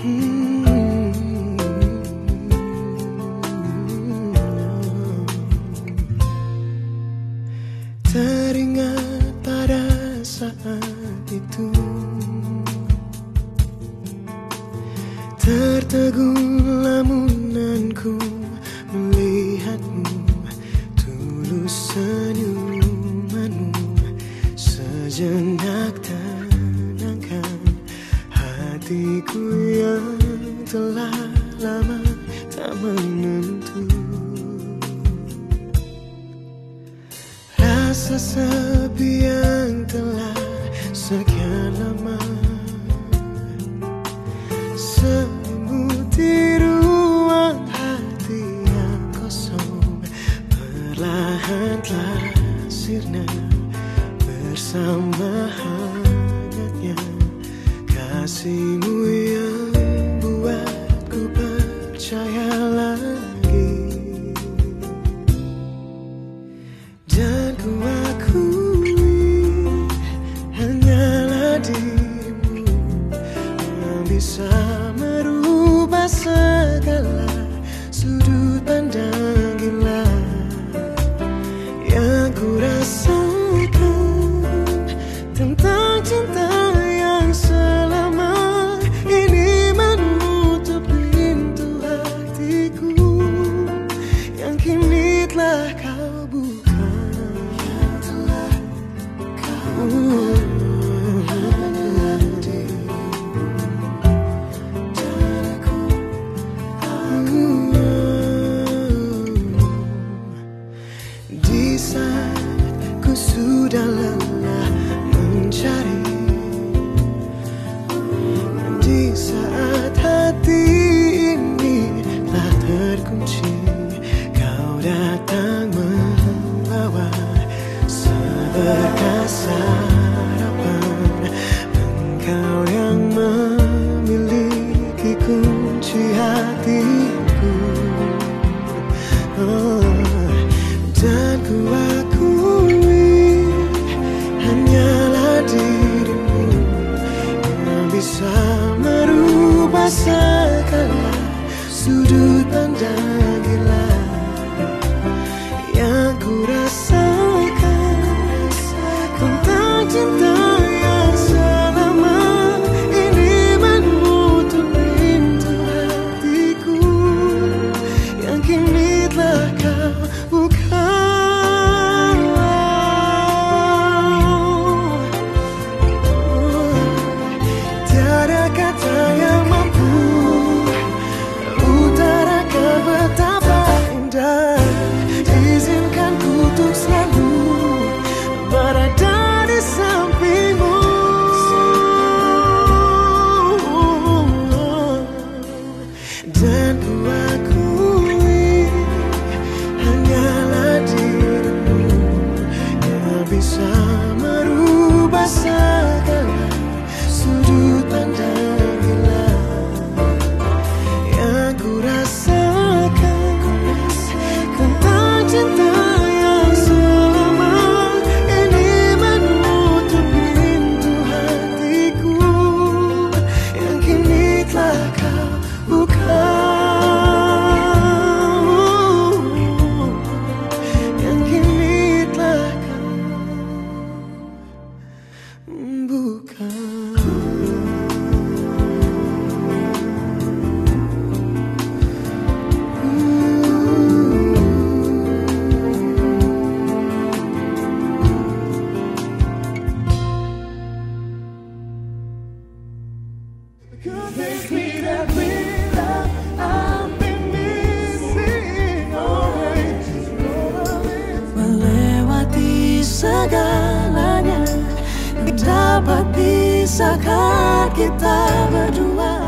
Teringat pada saat itu. Tertegun lamunanku melihatmu. Tulus senyumanmu. Sejenak hatiku yang telah lama tak menentu. Rasa sepi yang telah sekian lama. Selimuti ruang hati yang kosong. Perlahan telah sirna Bersama. hangatnya nasimu'y datang membawa seberkas harapan. Engkau yang memiliki kunci hatiku. Oh, dan ku hanyalah dirimu yang bisa merubah segala sudut pandang gila melewati segalanya dapat pisahkan kita berdua